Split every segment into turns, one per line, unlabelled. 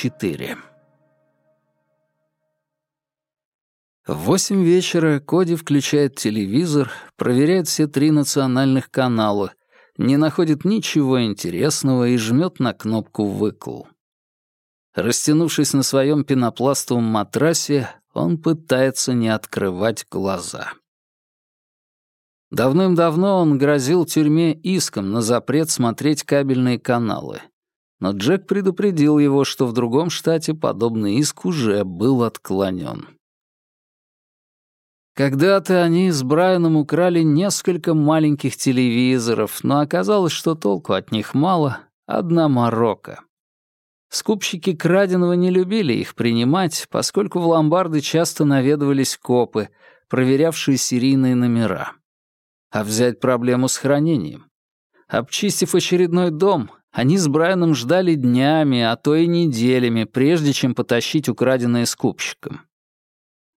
24 В восемь вечера Коди включает телевизор, проверяет все три национальных канала, не находит ничего интересного и жмет на кнопку «выкл». Растянувшись на своем пенопластовом матрасе, он пытается не открывать глаза. Давным-давно он грозил тюрьме иском на запрет смотреть кабельные каналы. Но Джек предупредил его, что в другом штате подобный иск уже был отклонен. Когда-то они с Брайаном украли несколько маленьких телевизоров, но оказалось, что толку от них мало, одна морока. Скупщики краденого не любили их принимать, поскольку в ломбарды часто наведывались копы, проверявшие серийные номера. А взять проблему с хранением? Обчистив очередной дом, они с Брайаном ждали днями, а то и неделями, прежде чем потащить украденное скупщикам.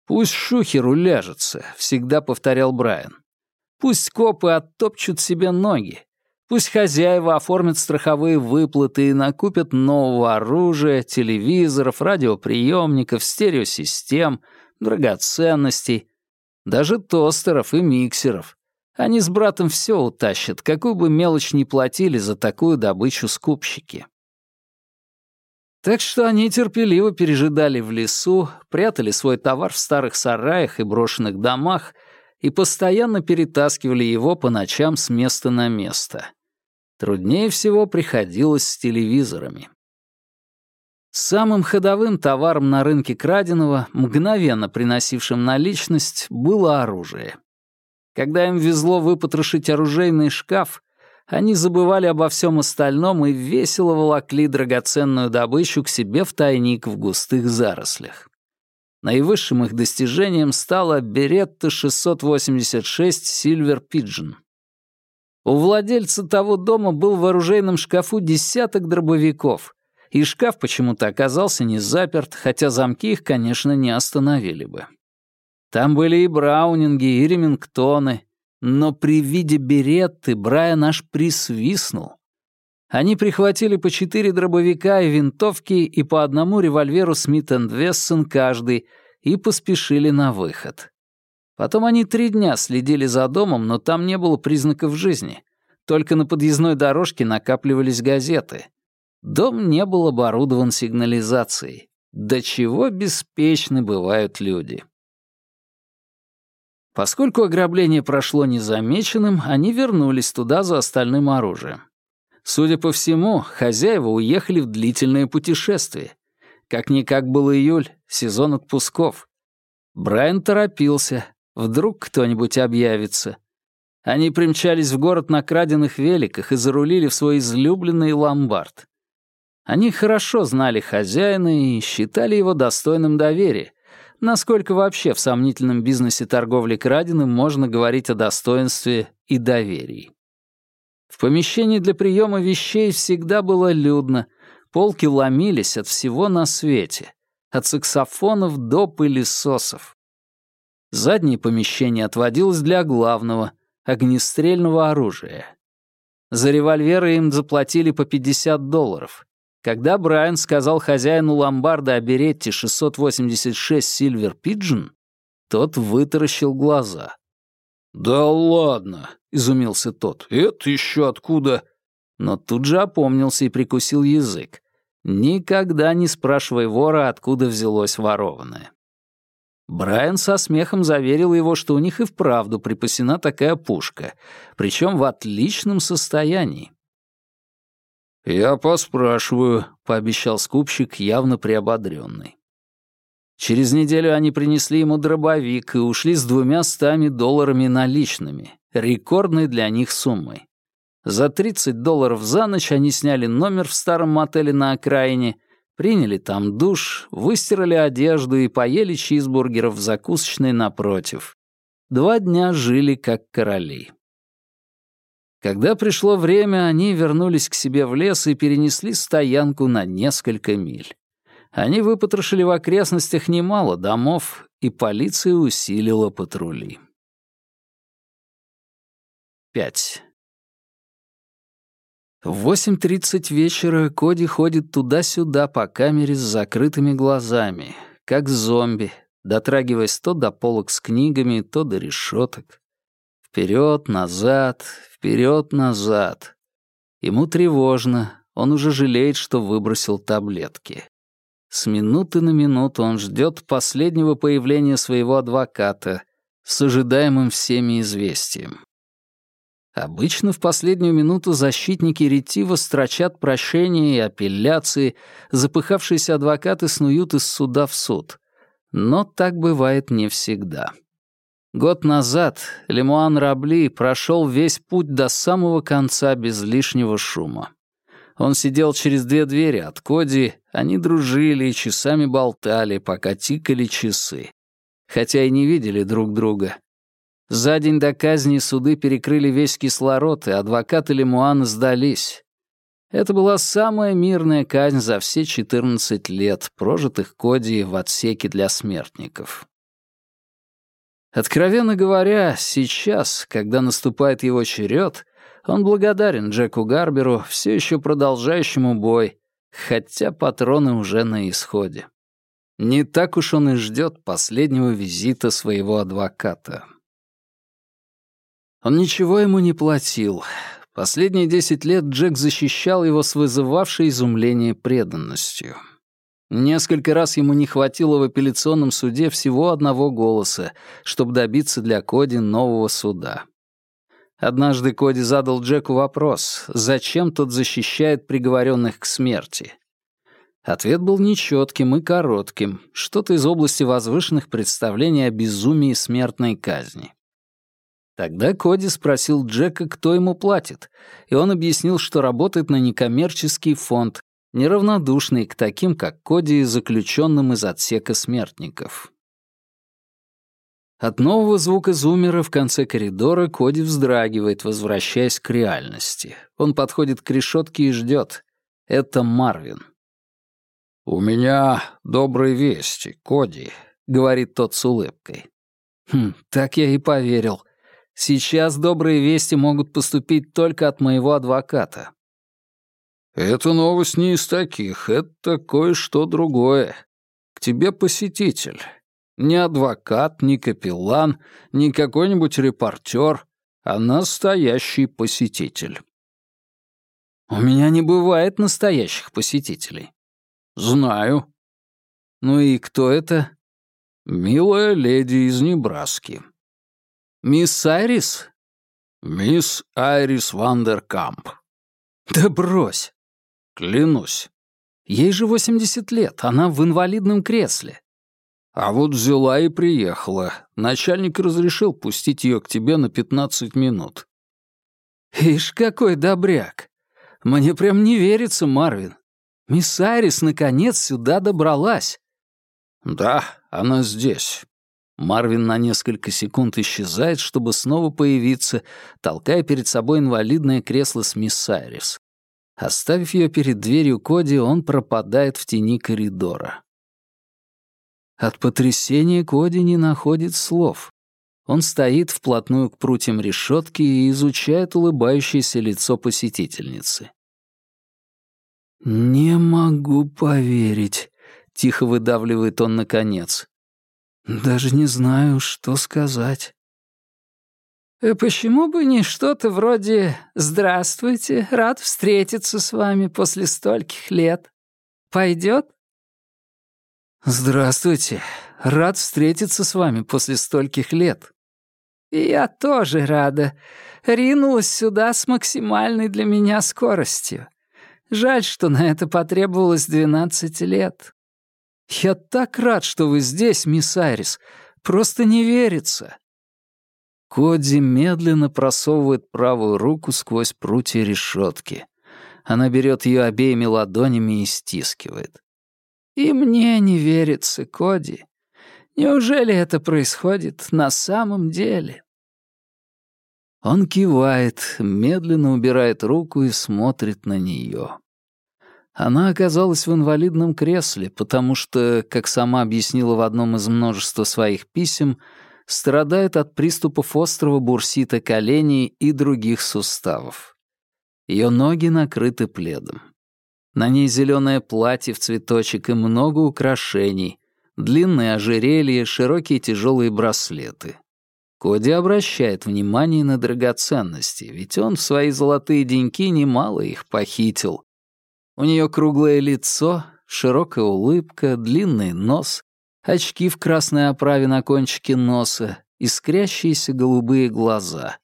«Пусть шухер уляжется», — всегда повторял Брайан. «Пусть копы оттопчут себе ноги. Пусть хозяева оформят страховые выплаты и накупят нового оружия, телевизоров, радиоприемников, стереосистем, драгоценностей, даже тостеров и миксеров. Они с братом все утащат, какую бы мелочь ни платили за такую добычу скупщики. Так что они терпеливо пережидали в лесу, прятали свой товар в старых сараях и брошенных домах и постоянно перетаскивали его по ночам с места на место. Труднее всего приходилось с телевизорами. Самым ходовым товаром на рынке краденого, мгновенно приносившим наличность, было оружие. Когда им везло выпотрошить оружейный шкаф, они забывали обо всем остальном и весело волокли драгоценную добычу к себе в тайник в густых зарослях. Наивысшим их достижением стала Беретта 686 Silver Pigeon. У владельца того дома был в оружейном шкафу десяток дробовиков, и шкаф почему-то оказался не заперт, хотя замки их, конечно, не остановили бы. Там были и браунинги, и ремингтоны, но при виде беретты Брайан аж присвистнул. Они прихватили по четыре дробовика и винтовки и по одному револьверу Смит энд Вессон каждый и поспешили на выход. Потом они три дня следили за домом, но там не было признаков жизни. Только на подъездной дорожке накапливались газеты. Дом не был оборудован сигнализацией. До чего беспечны бывают люди. Поскольку ограбление прошло незамеченным, они вернулись туда за остальным оружием. Судя по всему, хозяева уехали в длительное путешествие. Как-никак был июль, сезон отпусков. Брайан торопился. Вдруг кто-нибудь объявится. Они примчались в город на краденных великах и зарулили в свой излюбленный ломбард. Они хорошо знали хозяина и считали его достойным доверия, насколько вообще в сомнительном бизнесе торговли краденым можно говорить о достоинстве и доверии. В помещении для приема вещей всегда было людно, полки ломились от всего на свете, от саксофонов до пылесосов. Заднее помещение отводилось для главного — огнестрельного оружия. За револьверы им заплатили по 50 долларов, когда Брайан сказал хозяину ломбарда о беретте 686 Silver Pigeon, тот вытаращил глаза. «Да ладно!» — изумился тот. «Это еще откуда?» Но тут же опомнился и прикусил язык. Никогда не спрашивай вора, откуда взялось ворованное. Брайан со смехом заверил его, что у них и вправду припасена такая пушка, причем в отличном состоянии. «Я поспрашиваю», — пообещал скупщик, явно приободрённый. Через неделю они принесли ему дробовик и ушли с двумя стами долларами наличными, рекордной для них суммой. За 30 долларов за ночь они сняли номер в старом мотеле на окраине, приняли там душ, выстирали одежду и поели чизбургеров в закусочной напротив. Два дня жили как короли. Когда пришло время, они вернулись к себе в лес и перенесли стоянку на несколько миль. Они выпотрошили в окрестностях немало домов, и полиция усилила патрули. 5. В 8.30 вечера Коди ходит туда-сюда по камере с закрытыми глазами, как зомби, дотрагиваясь то до полок с книгами, то до решеток. Вперед, назад, вперед, назад. Ему тревожно, он уже жалеет, что выбросил таблетки. С минуты на минуту он ждет последнего появления своего адвоката с ожидаемым всеми известием. Обычно в последнюю минуту защитники ретиво строчат прошения и апелляции, запыхавшиеся адвокаты снуют из суда в суд. Но так бывает не всегда. Год назад Лемуан Рабли прошел весь путь до самого конца без лишнего шума. Он сидел через две двери от Коди, они дружили и часами болтали, пока тикали часы. Хотя и не видели друг друга, за день до казни суды перекрыли весь кислород, и адвокаты Лемуана сдались. Это была самая мирная казнь за все 14 лет, прожитых Коди в отсеке для смертников. Откровенно говоря, сейчас, когда наступает его черед, он благодарен Джеку Гарберу, все еще продолжающему бой, хотя патроны уже на исходе. Не так уж он и ждет последнего визита своего адвоката. Он ничего ему не платил. Последние десять лет Джек защищал его с вызывавшей изумление преданностью. Несколько раз ему не хватило в апелляционном суде всего одного голоса, чтобы добиться для Коди нового суда. Однажды Коди задал Джеку вопрос, зачем тот защищает приговоренных к смерти. Ответ был нечетким и коротким, что-то из области возвышенных представлений о безумии смертной казни. Тогда Коди спросил Джека, кто ему платит, и он объяснил, что работает на некоммерческий фонд, неравнодушный к таким, как Коди, заключенным из отсека смертников. От нового звука зумера в конце коридора Коди вздрагивает, возвращаясь к реальности. Он подходит к решетке и ждет. Это Марвин. «У меня добрые вести, Коди», — говорит тот с улыбкой. «Хм, так я и поверил», Сейчас добрые вести могут поступить только от моего адвоката». «Эта новость не из таких, это кое-что другое. К тебе посетитель. Не адвокат, не капеллан, не какой-нибудь репортер, а настоящий посетитель». «У меня не бывает настоящих посетителей». «Знаю». «Ну и кто это?» «Милая леди из Небраски», «Мисс Айрис?» «Мисс Айрис Вандеркамп». «Да брось!» «Клянусь». «Ей же 80 лет, она в инвалидном кресле». «А вот взяла и приехала. Начальник разрешил пустить ее к тебе на 15 минут». «Ишь, какой добряк! Мне прям не верится, Марвин. Мисс Айрис наконец сюда добралась». «Да, она здесь. Марвин на несколько секунд исчезает, чтобы снова появиться, толкая перед собой инвалидное кресло с мисс Сайрис. Оставив ее перед дверью Коди, он пропадает в тени коридора. От потрясения Коди не находит слов. Он стоит вплотную к прутьям решетки и изучает улыбающееся лицо посетительницы. «Не могу поверить», — тихо выдавливает он наконец. Даже не знаю, что сказать. Э, «Почему бы не что-то вроде «Здравствуйте, рад встретиться с вами после стольких лет»? Пойдет?» «Здравствуйте, рад встретиться с вами после стольких лет». «Я тоже рада. Ринулась сюда с максимальной для меня скоростью. Жаль, что на это потребовалось двенадцать лет. «Я так рад, что вы здесь, мисс Айрис. Просто не верится». Коди медленно просовывает правую руку сквозь прутья решетки. Она берет ее обеими ладонями и стискивает. «И мне не верится, Коди. Неужели это происходит на самом деле?» Он кивает, медленно убирает руку и смотрит на нее. Она оказалась в инвалидном кресле, потому что, как сама объяснила в одном из множества своих писем, страдает от приступов острого бурсита коленей и других суставов. Ее ноги накрыты пледом. На ней зеленое платье в цветочек и много украшений, длинные ожерелья, широкие тяжелые браслеты. Коди обращает внимание на драгоценности, ведь он в свои золотые деньки немало их похитил. У нее круглое лицо, широкая улыбка, длинный нос, очки в красной оправе на кончике носа, искрящиеся голубые глаза,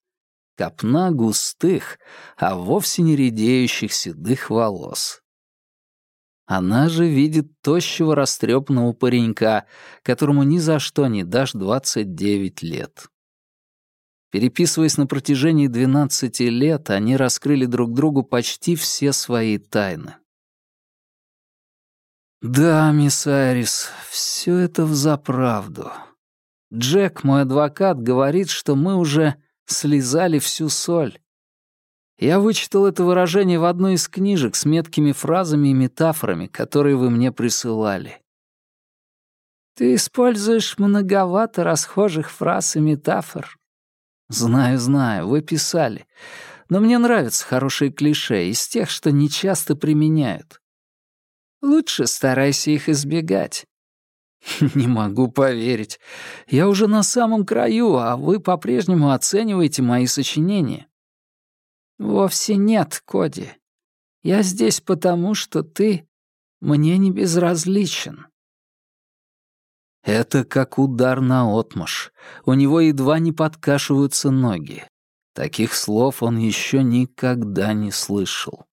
копна густых, а вовсе не редеющих седых волос. Она же видит тощего растрепанного паренька, которому ни за что не дашь 29 лет. Переписываясь на протяжении 12 лет, они раскрыли друг другу почти все свои тайны. «Да, мисс Айрис, все это взаправду. Джек, мой адвокат, говорит, что мы уже слезали всю соль. Я вычитал это выражение в одной из книжек с меткими фразами и метафорами, которые вы мне присылали. Ты используешь многовато расхожих фраз и метафор, «Знаю, знаю, вы писали. Но мне нравятся хорошие клише из тех, что нечасто применяют. Лучше старайся их избегать». «Не могу поверить. Я уже на самом краю, а вы по-прежнему оцениваете мои сочинения». «Вовсе нет, Коди. Я здесь потому, что ты мне не безразличен». Это как удар на отмаш. У него едва не подкашиваются ноги. Таких слов он еще никогда не слышал.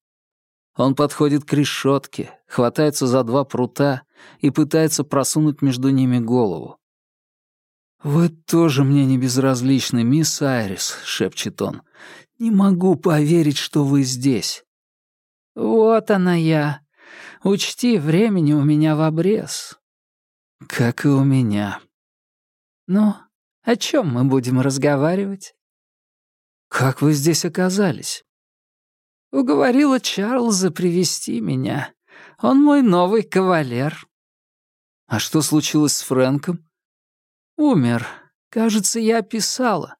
Он подходит к решетке, хватается за два прута и пытается просунуть между ними голову. «Вы тоже мне не безразличны, мисс Айрис», — шепчет он. «Не могу поверить, что вы здесь». «Вот она я. Учти, времени у меня в обрез. Как и у меня. Ну, о чем мы будем разговаривать? Как вы здесь оказались? Уговорила Чарльза привести меня. Он мой новый кавалер. А что случилось с Фрэнком? Умер. Кажется, я писала.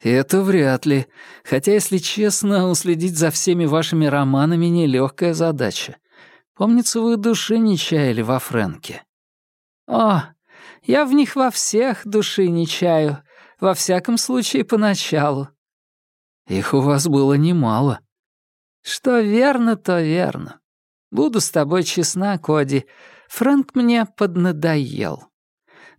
Это вряд ли. Хотя, если честно, уследить за всеми вашими романами — нелегкая задача. Помнится, вы души не чаяли во Фрэнке. «О, я в них во всех души не чаю, во всяком случае поначалу». «Их у вас было немало». «Что верно, то верно. Буду с тобой честна, Коди. Фрэнк мне поднадоел.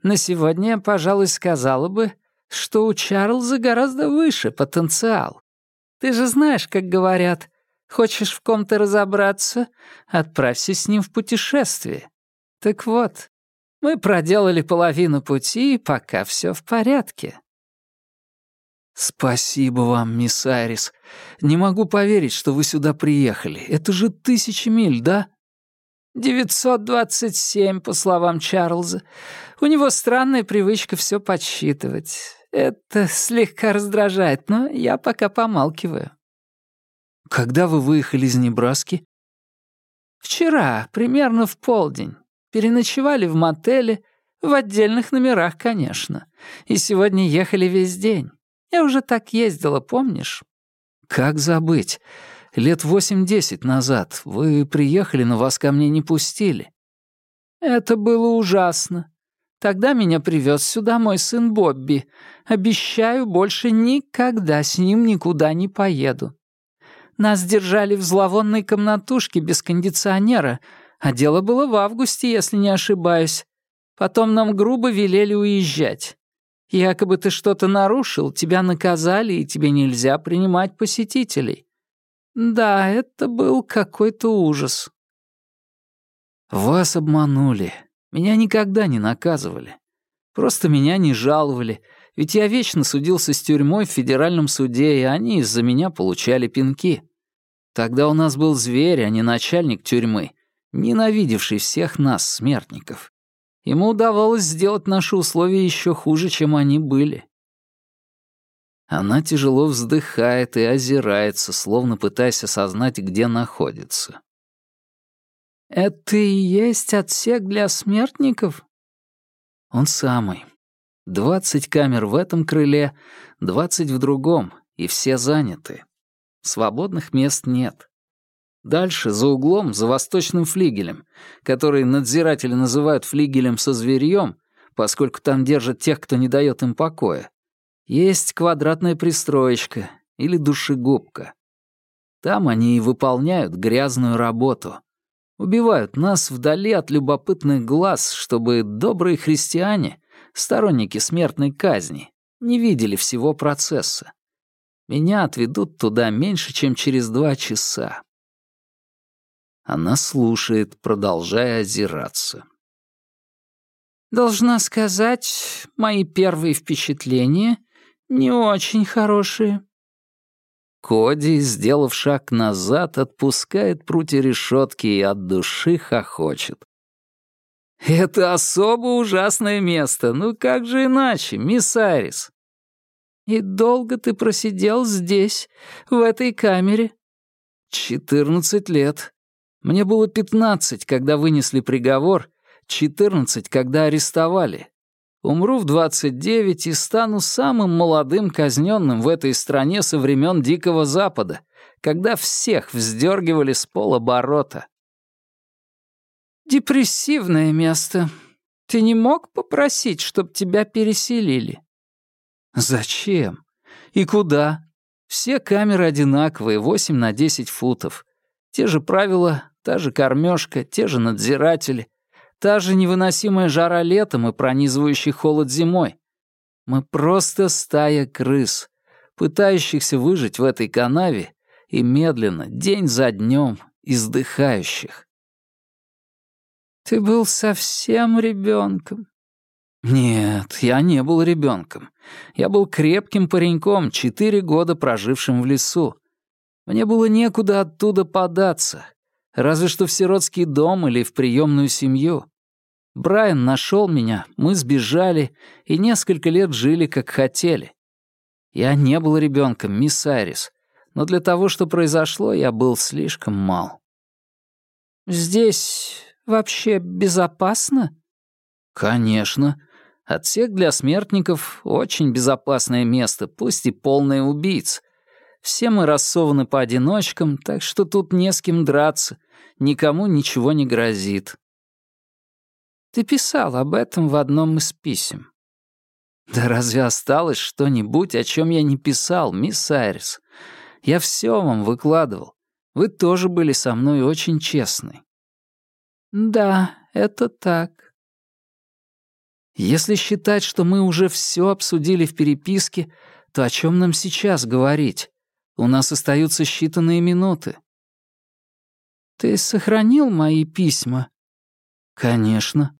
На сегодня пожалуй, сказала бы, что у Чарльза гораздо выше потенциал. Ты же знаешь, как говорят, хочешь в ком-то разобраться, отправься с ним в путешествие. Так вот, мы проделали половину пути, пока все в порядке». «Спасибо вам, мисс Айрис. Не могу поверить, что вы сюда приехали. Это же тысячи миль, да?» «Девятьсот двадцать семь, по словам Чарльза. У него странная привычка все подсчитывать. Это слегка раздражает, но я пока помалкиваю». «Когда вы выехали из Небраски?» «Вчера, примерно в полдень. Переночевали в мотеле, в отдельных номерах, конечно. И сегодня ехали весь день. Я уже так ездила, помнишь? Как забыть? Лет восемь-десять назад вы приехали, но вас ко мне не пустили. Это было ужасно. Тогда меня привез сюда мой сын Бобби. Обещаю, больше никогда с ним никуда не поеду. Нас держали в зловонной комнатушке без кондиционера, а дело было в августе, если не ошибаюсь. Потом нам грубо велели уезжать. Якобы ты что-то нарушил, тебя наказали, и тебе нельзя принимать посетителей. Да, это был какой-то ужас. Вас обманули. Меня никогда не наказывали. Просто меня не жаловали, ведь я вечно судился с тюрьмой в федеральном суде, и они из-за меня получали пинки. Тогда у нас был зверь, а не начальник тюрьмы, ненавидевший всех нас, смертников. Ему удавалось сделать наши условия еще хуже, чем они были. Она тяжело вздыхает и озирается, словно пытаясь осознать, где находится. «Это и есть отсек для смертников?» «Он самый. Двадцать камер в этом крыле, двадцать в другом, и все заняты. свободных мест нет. Дальше, за углом, за восточным флигелем, который надзиратели называют флигелем со зверьем, поскольку там держат тех, кто не дает им покоя, есть квадратная пристроечка или душегубка. Там они и выполняют грязную работу. Убивают нас вдали от любопытных глаз, чтобы добрые христиане, сторонники смертной казни, не видели всего процесса. Меня отведут туда меньше, чем через два часа. Она слушает, продолжая озираться.
«Должна сказать, мои первые впечатления не очень хорошие».
Коди, сделав шаг назад, отпускает прутья решетки и от души хохочет. «Это особо ужасное место. Ну как же иначе, мисс Айрис?»
«И долго ты просидел здесь, в этой камере?»
«Четырнадцать лет. Мне было пятнадцать, когда вынесли приговор, четырнадцать, когда арестовали. Умру в двадцать девять и стану самым молодым казненным в этой стране со времен Дикого Запада, когда всех вздергивали с полоборота».
«Депрессивное место. Ты не мог попросить, чтобы тебя переселили?»
Зачем? И куда? Все камеры одинаковые, 8 на 10 футов. Те же правила, та же кормежка, те же надзиратели, та же невыносимая жара летом и пронизывающий холод зимой. Мы просто стая крыс, пытающихся выжить в этой канаве и медленно, день за днем, издыхающих.
«Ты был совсем ребенком.
Нет, я не был ребенком. Я был крепким пареньком, четыре года прожившим в лесу. Мне было некуда оттуда податься, разве что в сиротский дом или в приемную семью. Брайан нашел меня, мы сбежали и несколько лет жили, как хотели. Я не был ребенком, мисс Айрис, но для того, что произошло, я был слишком мал.
«Здесь вообще безопасно?»
«Конечно. Отсек для смертников — очень безопасное место, пусть и полное убийц. Все мы рассованы по одиночкам, так что тут не с кем драться, никому ничего не грозит.
Ты писал об этом в одном из писем.
Да разве осталось что-нибудь, о чем я не писал, мисс Айрис? Я все вам выкладывал. Вы тоже были со мной очень честны.
Да, это так.
Если считать, что мы уже все обсудили в переписке, то о чем нам сейчас говорить? У нас остаются считанные минуты.
Ты сохранил мои письма?
Конечно.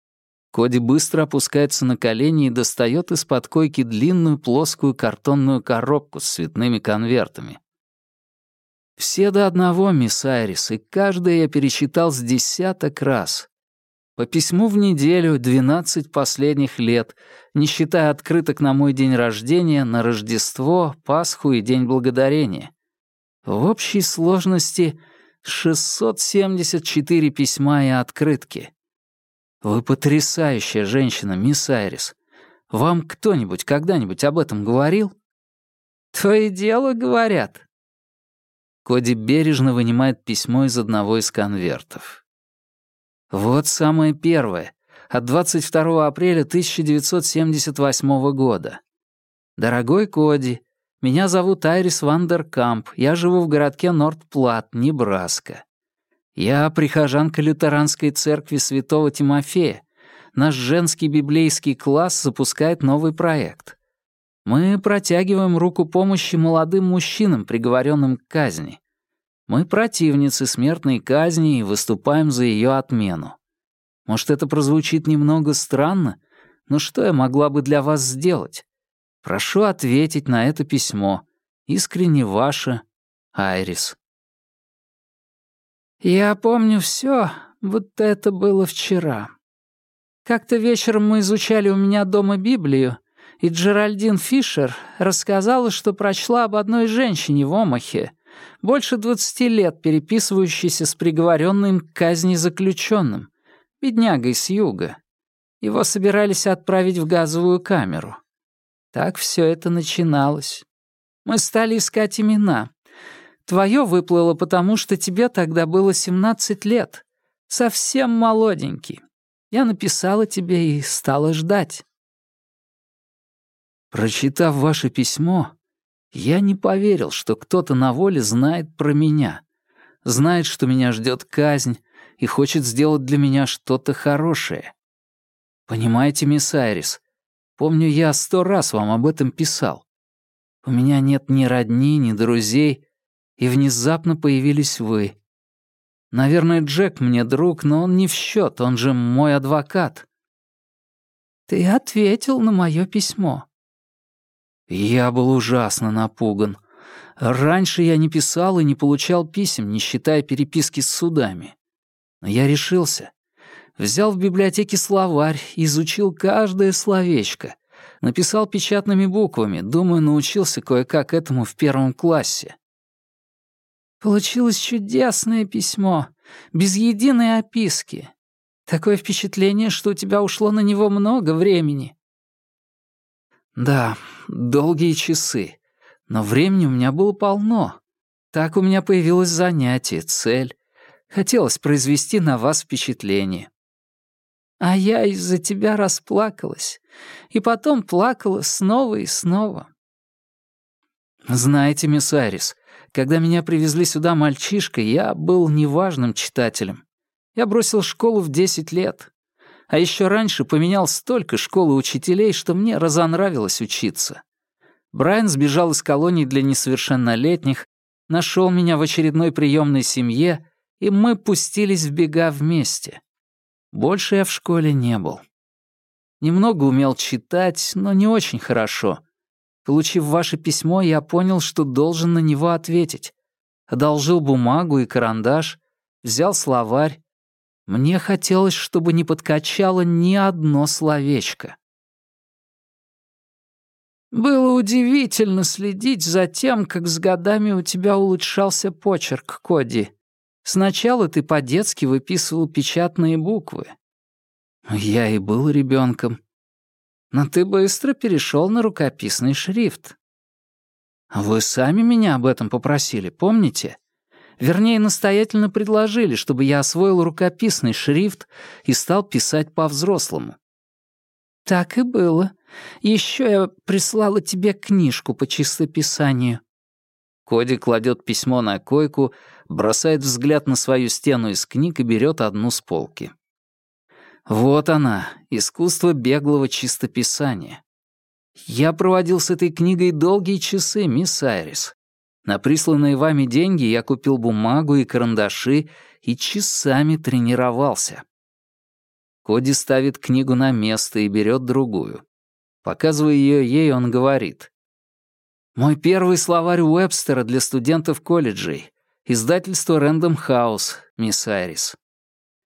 Коди быстро опускается на колени и достает из-под койки длинную плоскую картонную коробку с цветными конвертами. Все до одного, мисс Айрис, и каждое я перечитал с десяток раз. По письму в неделю 12 последних лет, не считая открыток на мой день рождения, на Рождество, Пасху и День Благодарения. В общей сложности 674 письма и открытки. Вы потрясающая женщина, мисс Айрис. Вам кто-нибудь когда-нибудь об этом говорил?
То и дело говорят.
Коди бережно вынимает письмо из одного из конвертов. Вот самое первое, от 22 апреля 1978 года. «Дорогой Коди, меня зовут Айрис Вандеркамп, я живу в городке Норт-Плат, Небраска. Я прихожанка лютеранской церкви святого Тимофея. Наш женский библейский класс запускает новый проект. Мы протягиваем руку помощи молодым мужчинам, приговоренным к казни. Мы противницы смертной казни и выступаем за ее отмену. Может, это прозвучит немного странно, но что я могла бы для вас сделать? Прошу ответить на это письмо. Искренне ваша, Айрис.
Я помню все, будто это было вчера. Как-то вечером мы изучали у меня дома Библию, и Джеральдин Фишер рассказала, что прочла об одной женщине в Омахе, больше двадцати лет переписывающийся с приговоренным к казни заключенным, беднягой с юга. Его собирались отправить в газовую камеру. Так все это начиналось. Мы стали искать имена. Твое выплыло потому, что тебе тогда было 17 лет. Совсем молоденький. Я написала тебе и стала ждать.
Прочитав ваше письмо, я не поверил, что кто-то на воле знает про меня, знает, что меня ждет казнь и хочет сделать для меня что-то хорошее. Понимаете, мисс Айрис, помню, я сто раз вам об этом писал. У меня нет ни родни, ни друзей, и внезапно появились вы. Наверное, Джек мне друг, но он не в счет, он же мой адвокат.
Ты ответил на мое письмо.
Я был ужасно напуган. Раньше я не писал и не получал писем, не считая переписки с судами. Но я решился. Взял в библиотеке словарь, изучил каждое словечко. Написал печатными буквами, думаю, научился кое-как этому в первом классе.
Получилось чудесное письмо, без единой описки. Такое впечатление, что у тебя ушло на него много времени.
Да, долгие часы. Но времени у меня было полно. Так у меня появилось занятие, цель. Хотелось произвести на вас впечатление.
А я из-за тебя расплакалась. И потом плакала снова и снова.
Знаете, мисс Айрис, когда меня привезли сюда мальчишкой, я был неважным читателем. Я бросил школу в 10 лет. А еще раньше поменял столько школ и учителей, что мне разонравилось учиться. Брайан сбежал из колонии для несовершеннолетних, нашел меня в очередной приемной семье, и мы пустились в бега вместе. Больше я в школе не был. Немного умел читать, но не очень хорошо — Получив ваше письмо, я понял, что должен на него ответить. Одолжил бумагу и карандаш, взял словарь. Мне хотелось, чтобы не подкачало ни одно словечко.
Было удивительно следить за тем, как с годами у тебя улучшался почерк, Коди. Сначала ты по-детски выписывал печатные буквы.
Я и был ребенком.
Но ты быстро перешел на рукописный шрифт.
Вы сами меня об этом попросили, помните? Вернее, настоятельно предложили, чтобы я освоил рукописный шрифт и стал писать по-взрослому.
Так и было. Еще я прислала тебе книжку по чистописанию.
Коди кладет письмо на койку, бросает взгляд на свою стену из книг и берет одну с полки. Вот она, искусство беглого чистописания. Я проводил с этой книгой долгие часы, мисс Айрис. На присланные вами деньги я купил бумагу и карандаши и часами тренировался. Коди ставит книгу на место и берет другую. Показывая ее ей, он говорит. «Мой первый словарь Уэбстера для студентов колледжей. Издательство Рэндом Хаус, мисс Айрис.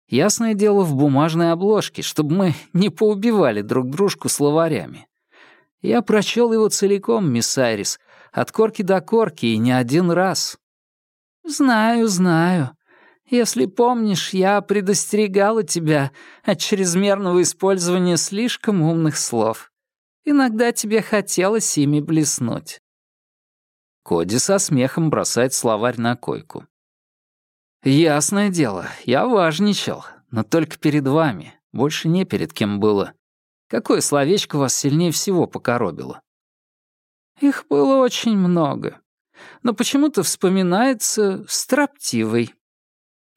Ясное дело, в бумажной обложке, чтобы мы не поубивали друг дружку словарями. Я прочел его целиком, мисс Айрис, от корки до корки, и не один раз.
Знаю, знаю. Если помнишь, я предостерегала тебя от чрезмерного использования слишком умных слов. Иногда тебе хотелось ими блеснуть.
Коди со смехом бросает словарь на койку. «Ясное дело, я важничал, но только перед вами, больше не перед кем было. Какое словечко вас сильнее всего покоробило?»
«Их было очень много, но почему-то вспоминается строптивый».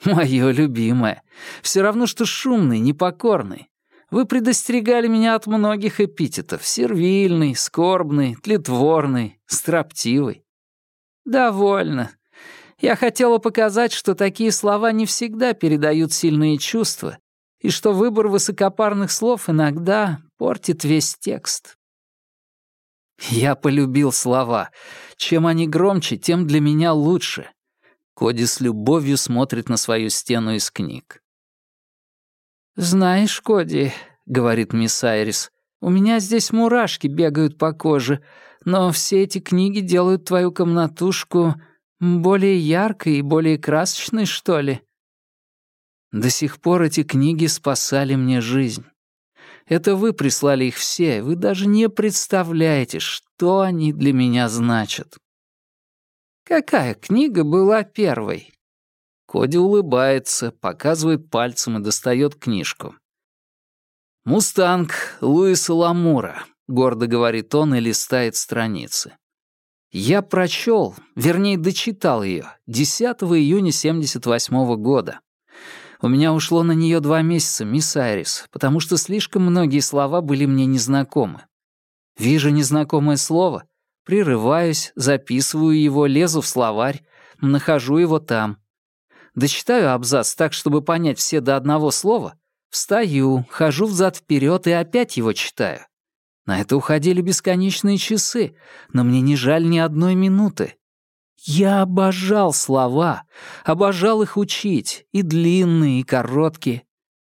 «Моё любимое. Все равно, что шумный, непокорный. Вы предостерегали меня от многих эпитетов. Сервильный, скорбный, тлетворный, строптивый».
«Довольно. Я хотела показать, что такие слова не всегда передают сильные чувства, и что выбор высокопарных слов иногда портит весь текст.
Я полюбил слова. Чем они громче, тем для меня лучше. Коди с любовью смотрит на свою стену из книг.
«Знаешь, Коди», — говорит мисс Айрис, — «у меня здесь мурашки бегают по коже, но все эти книги делают твою комнатушку более яркой и более красочной, что ли?
До сих пор эти книги спасали мне жизнь. Это вы прислали их все, вы даже не представляете, что они для меня значат.
Какая книга была первой?»
Коди улыбается, показывает пальцем и достает книжку. «Мустанг Луиса Ламура», — гордо говорит он и листает страницы. Я прочел, вернее, дочитал ее 10 июня 78 -го года. У меня ушло на нее два месяца, мисс Айрис, потому что слишком многие слова были мне незнакомы. Вижу незнакомое слово, прерываюсь, записываю его, лезу в словарь, нахожу его там. Дочитаю абзац так, чтобы понять все до одного слова, встаю, хожу взад-вперед и опять его читаю. На это уходили бесконечные часы, но мне не жаль ни одной минуты. Я обожал слова, обожал их учить, и длинные, и короткие.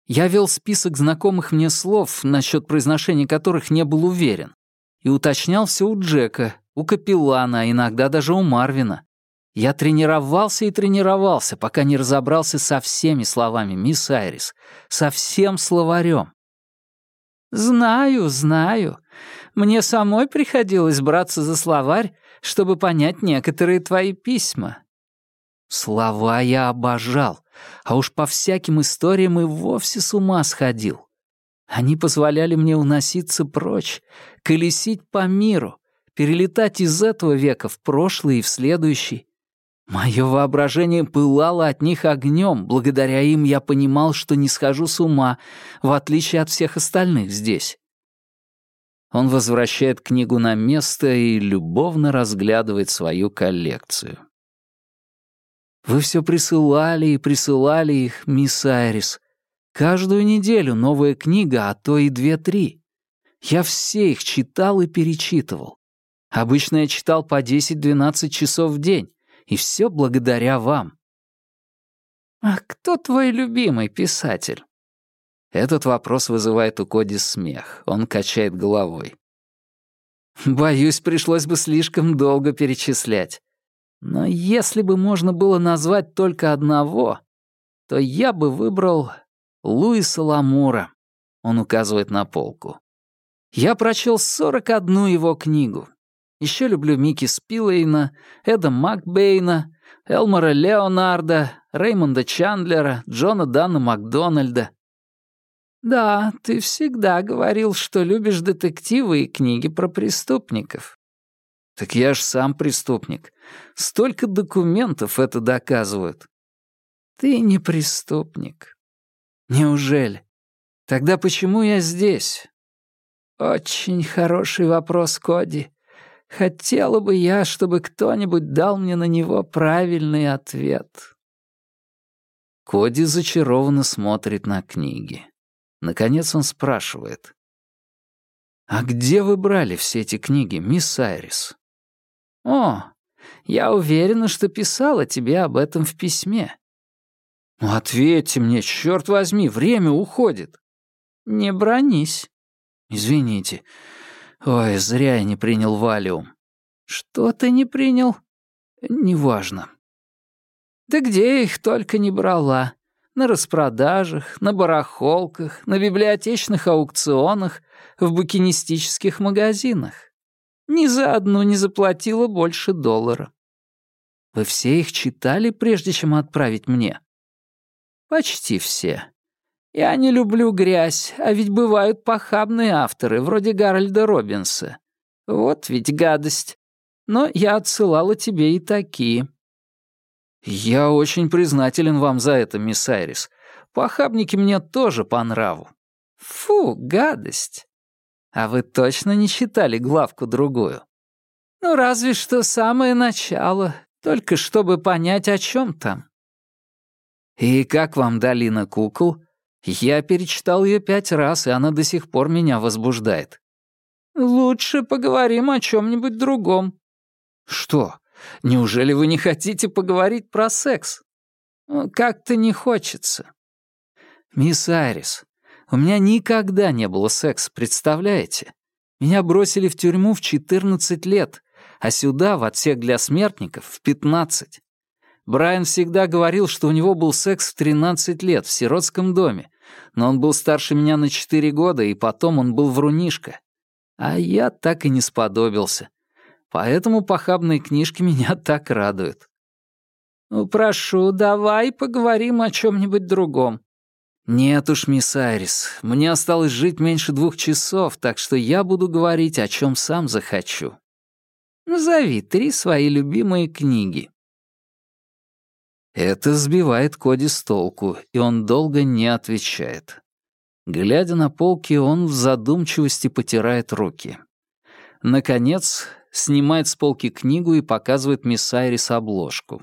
Я вел список знакомых мне слов, насчет произношения которых не был уверен, и уточнял все у Джека, у Капеллана, а иногда даже у Марвина. Я тренировался и тренировался, пока не разобрался со всеми словами мисс Айрис, со всем словарем.
«Знаю, знаю. Мне самой приходилось браться за словарь, чтобы понять некоторые твои письма».
Слова я обожал, а уж по всяким историям и вовсе с ума сходил. Они позволяли мне уноситься прочь, колесить по миру, перелетать из этого века в прошлый и в следующий. Мое воображение пылало от них огнем, благодаря им я понимал, что не схожу с ума, в отличие от всех остальных здесь. Он возвращает книгу на место и любовно разглядывает свою коллекцию. Вы все присылали и присылали их, мисс Айрис. Каждую неделю новая книга, а то и две-три. Я все их читал и перечитывал. Обычно я читал по 10-12 часов в день, и все благодаря вам.
«А кто твой любимый писатель?»
Этот вопрос вызывает у Коди смех. Он качает головой. Боюсь, пришлось бы слишком долго перечислять. Но если бы можно было назвать только одного, то я бы выбрал Луиса Ламура. Он указывает на полку. Я прочел 41 его книгу. Еще люблю Микки Спилейна, Эда Макбейна, Элмора Леонарда, Реймонда Чандлера, Джона Дана Макдональда.
«Да, ты всегда говорил, что любишь детективы и книги про преступников».
«Так я ж сам преступник. Столько документов это доказывают».
«Ты не преступник».
«Неужели? Тогда почему я здесь?»
«Очень хороший вопрос, Коди. Хотела бы я, чтобы кто-нибудь дал мне на него правильный ответ».
Коди зачарованно смотрит на книги. Наконец он спрашивает. «А где вы брали все эти книги, мисс Айрис?»
«О, я уверена, что писала тебе об этом в письме».
«Ну ответьте мне, черт возьми, время уходит».
«Не бронись».
«Извините. Ой, зря я не принял валиум».
«Что ты не принял?»
«Неважно».
«Да где их только не брала на распродажах, на барахолках, на библиотечных аукционах, в букинистических магазинах. Ни за одну не заплатила больше доллара. Вы все их читали, прежде чем отправить мне? Почти все. Я не люблю грязь, а ведь бывают похабные авторы, вроде Гарольда Робинса. Вот ведь гадость. Но я отсылала тебе и такие.
«Я очень признателен вам за это, мисс Айрис. Похабники мне тоже по нраву».
«Фу, гадость! А вы точно не читали главку-другую?» «Ну, разве что самое начало, только чтобы понять, о чем там».
«И как вам долина кукол? Я перечитал ее пять раз, и она до сих пор меня возбуждает».
«Лучше поговорим о чем-нибудь другом».
«Что, Неужели вы не хотите поговорить про секс?
Как-то не хочется.
Мисс Айрис, у меня никогда не было секса, представляете? Меня бросили в тюрьму в 14 лет, а сюда, в отсек для смертников, в 15. Брайан всегда говорил, что у него был секс в 13 лет в сиротском доме, но он был старше меня на 4 года, и потом он был врунишка. А я так и не сподобился. Поэтому похабные книжки меня так радуют.
«Ну, прошу, давай поговорим о чем-нибудь другом».
«Нет уж, мисс Айрис, мне осталось жить меньше двух часов, так что я буду говорить, о чем сам захочу.
Назови три свои любимые книги».
Это сбивает Коди с толку, и он долго не отвечает. Глядя на полки, он в задумчивости потирает руки. Наконец, снимает с полки книгу и показывает мисс Айрис обложку.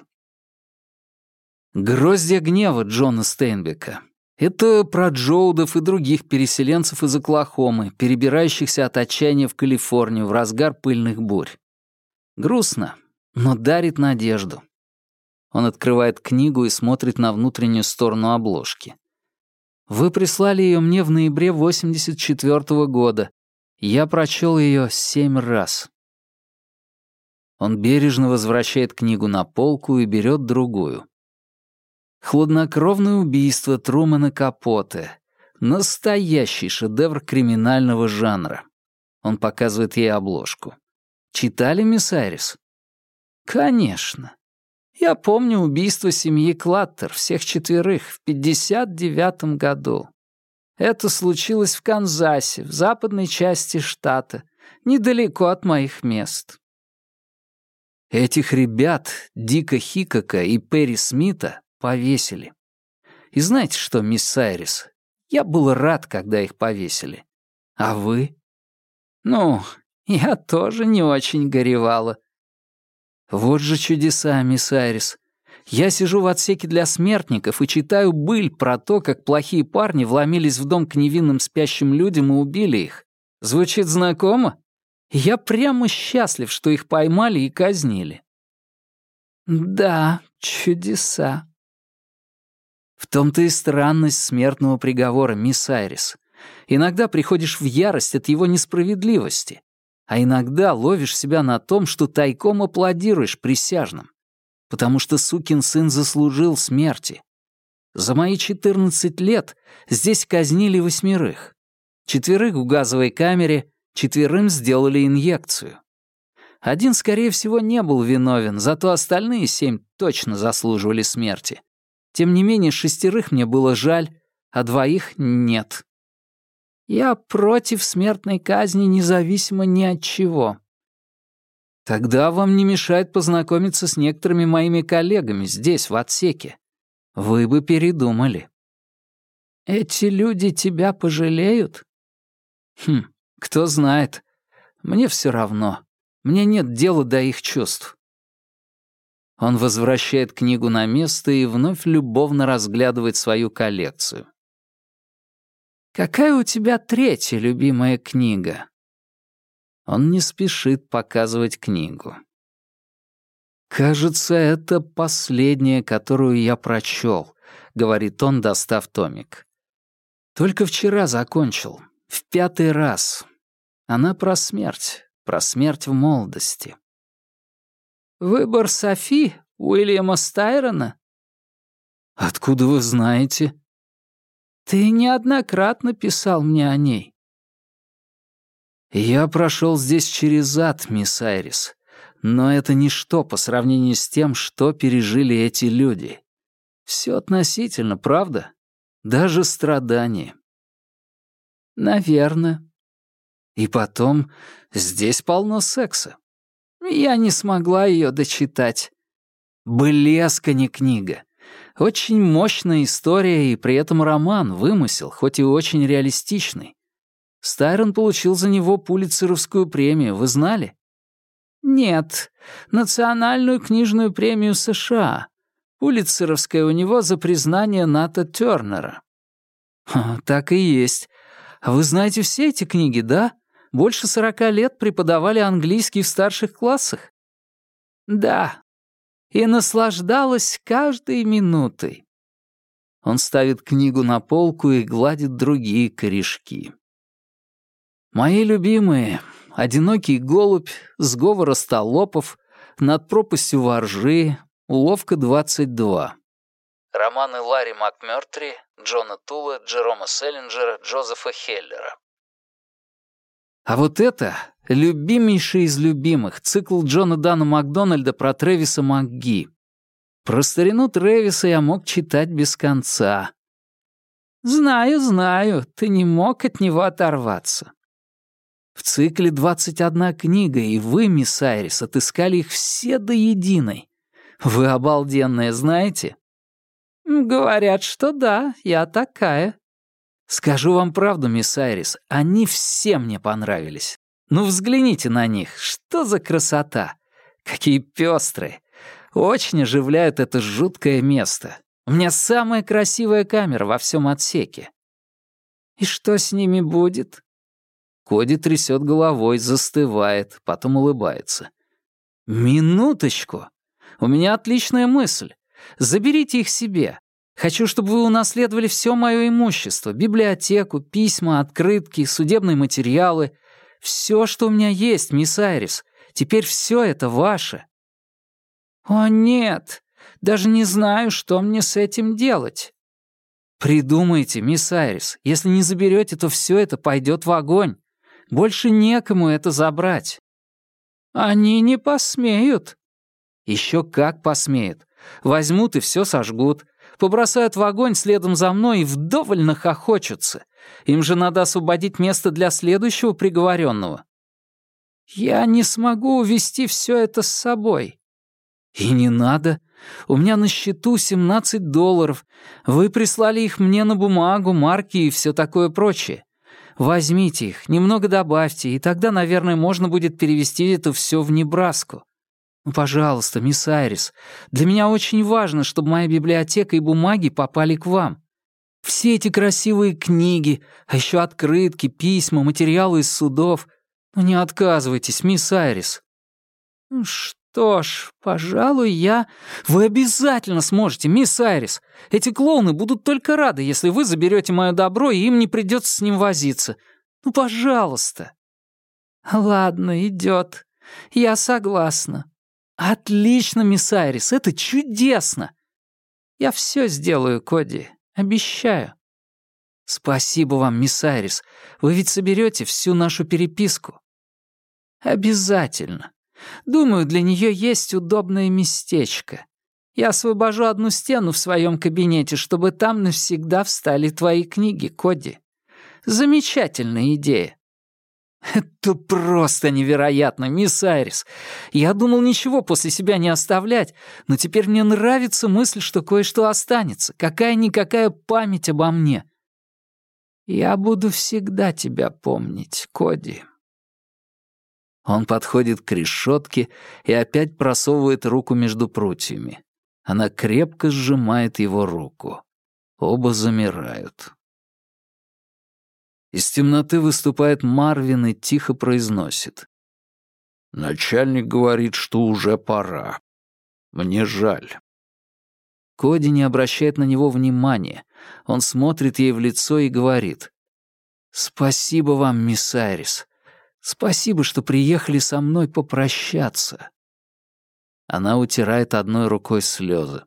«Гроздья гнева» Джона Стейнбека. Это про Джоудов и других переселенцев из Оклахомы, перебирающихся от отчаяния в Калифорнию в разгар пыльных бурь. Грустно, но дарит надежду. Он открывает книгу и смотрит на внутреннюю сторону обложки. Вы прислали ее мне в ноябре 84 -го года. Я прочел ее семь раз. Он бережно возвращает книгу на полку и берет другую. «Хладнокровное убийство Трумана Капоте. Настоящий шедевр криминального жанра». Он показывает ей обложку. «Читали, мисс Айрис?» «Конечно. Я помню убийство семьи Клаттер, всех четверых, в 59 году. Это случилось в Канзасе, в западной части штата, недалеко от моих мест. Этих ребят, Дика Хикока и Перри Смита, повесили. И знаете что, мисс Сайрис, я был рад, когда их повесили. А вы? Ну, я тоже не очень горевала. Вот же чудеса, мисс Айрис. Я сижу в отсеке для смертников и читаю быль про то, как плохие парни вломились в дом к невинным спящим людям и убили их. Звучит знакомо? Я прямо счастлив, что их поймали и казнили. Да, чудеса. В том-то и странность смертного приговора, мисс Айрис. Иногда приходишь в ярость от его несправедливости, а иногда ловишь себя на том, что тайком аплодируешь присяжным, потому что сукин сын заслужил смерти. За мои 14 лет здесь казнили восьмерых. Четверых в газовой камере, четверым сделали инъекцию. Один, скорее всего, не был виновен, зато остальные семь точно заслуживали смерти. Тем не менее, шестерых мне было жаль, а двоих нет. Я против смертной казни независимо ни от чего. Тогда вам не мешает познакомиться с некоторыми моими коллегами здесь, в отсеке. Вы бы передумали. Эти люди тебя пожалеют? Хм, кто знает. Мне все равно. Мне нет дела до их чувств. Он возвращает книгу на место и вновь любовно разглядывает свою коллекцию. «Какая у тебя третья любимая книга?» Он не спешит показывать книгу. «Кажется, это последняя, которую я прочел», — говорит он, достав томик. «Только вчера закончил. В пятый раз. Она про смерть, про смерть в молодости». «Выбор Софи Уильяма Стайрона?» «Откуда вы знаете?» Ты неоднократно писал мне о ней. Я прошел здесь через ад, мисс Айрис, но это ничто по сравнению с тем, что пережили эти люди. Все относительно, правда? Даже страдания. Наверное. И потом, здесь полно секса. Я не смогла ее дочитать. Блеска не книга. Очень мощная история и при этом роман, вымысел, хоть и очень реалистичный. Стайрон получил за него Пулитцеровскую премию, вы знали? Нет, национальную книжную премию США. Пулитцеровская у него за признание Ната Тёрнера. Так и есть. Вы знаете все эти книги, да? Больше сорока лет преподавали английский в старших классах? Да, и наслаждалась каждой минутой. Он ставит книгу на полку и гладит другие корешки. Мои любимые — «Одинокий голубь», «Сговор остолопов», «Над пропастью воржи», «Уловка 22». Романы Ларри МакМёртри, Джона Тула, Джерома Селлинджера, Джозефа Хеллера. А вот это любимейший из любимых, цикл Джона Дана Макдональда про Трэвиса МакГи. Про старину Трэвиса я мог читать без конца. Знаю, знаю, ты не мог от него оторваться. В цикле 21 книга, и вы, мисс Айрис, отыскали их все до единой. Вы обалденные, знаете? Говорят, что да, я такая. Скажу вам правду, мисс Айрис, они все мне понравились. Ну взгляните на них, что за красота. Какие пестрые. Очень оживляют это жуткое место. У меня самая красивая камера во всем отсеке. И что с ними будет? Коди трясет головой, застывает, потом улыбается. «Минуточку! У меня отличная мысль. Заберите их себе. Хочу, чтобы вы унаследовали все мое имущество, библиотеку, письма, открытки, судебные материалы. Все, что у меня есть, мисс Айрис. Теперь все это ваше». «О, нет! Даже не знаю, что мне с этим делать». «Придумайте, мисс Айрис. Если не заберете, то все это пойдет в огонь. Больше некому это забрать». «Они не посмеют». «Еще как посмеют. Возьмут и все сожгут. Побросают в огонь следом за мной и вдоволь нахохочутся. Им же надо освободить место для следующего приговоренного». «Я не смогу увести все это с собой». «И не надо. У меня на счету 17 долларов. Вы прислали их мне на бумагу, марки и все такое прочее. Возьмите их, немного добавьте, и тогда, наверное, можно будет перевести это все в Небраску. Ну, пожалуйста, мисс Айрис, для меня очень важно, чтобы моя библиотека и бумаги попали к вам. Все эти красивые книги, а еще открытки, письма, материалы из судов. Ну, не отказывайтесь, мисс Айрис. Ну, что ж, пожалуй, я... Вы обязательно сможете, мисс Айрис. Эти клоуны будут только рады, если вы заберете мое добро, и им не придется с ним возиться. Ну, пожалуйста. Ладно, идет. Я согласна. Отлично, мисс Айрис, это чудесно. Я все сделаю, Коди, обещаю. Спасибо вам, мисс Айрис. Вы ведь соберете всю нашу переписку. Обязательно. Думаю, для нее есть удобное местечко. Я освобожу одну стену в своем кабинете, чтобы там навсегда встали твои книги, Коди. Замечательная идея. Это просто невероятно, мисс Айрис. Я думал ничего после себя не оставлять, но теперь мне нравится мысль, что кое-что останется, какая-никакая память обо мне. Я буду всегда тебя помнить, Коди. Он подходит к решетке и опять просовывает руку между прутьями. Она крепко сжимает его руку. Оба замирают. Из темноты выступает Марвин и тихо произносит. «Начальник говорит, что уже пора. Мне жаль». Коди не обращает на него внимания. Он смотрит ей в лицо и говорит. «Спасибо вам, мисс Айрис. Спасибо, что приехали со мной попрощаться». Она утирает одной рукой слезы.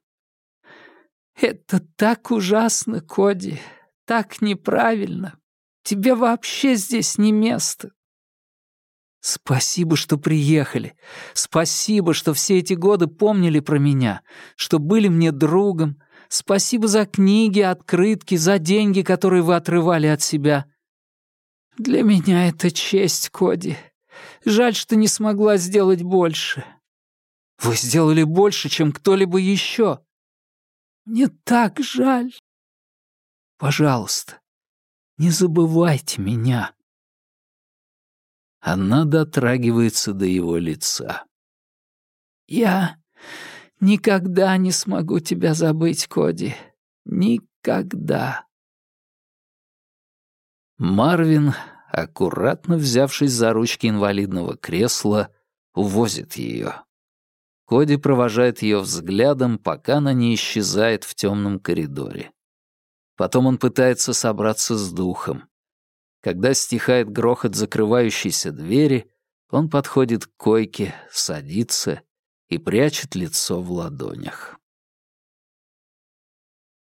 «Это так ужасно, Коди, так неправильно. Тебе вообще здесь не место». «Спасибо, что приехали. Спасибо, что все эти годы помнили про меня, что были мне другом. Спасибо за книги, открытки, за деньги, которые вы отрывали от себя. «Для меня это честь, Коди. Жаль, что не смогла сделать больше». «Вы сделали больше, чем кто-либо еще». «Мне так жаль». «Пожалуйста, не забывайте меня». Она дотрагивается до его лица. «Я никогда не смогу тебя забыть, Коди. Никогда». Марвин, аккуратно взявшись за ручки инвалидного кресла, увозит ее. Коди провожает ее взглядом, пока она не исчезает в темном коридоре. Потом он пытается собраться с духом. Когда стихает грохот закрывающейся двери, он подходит к койке, садится и прячет лицо в ладонях.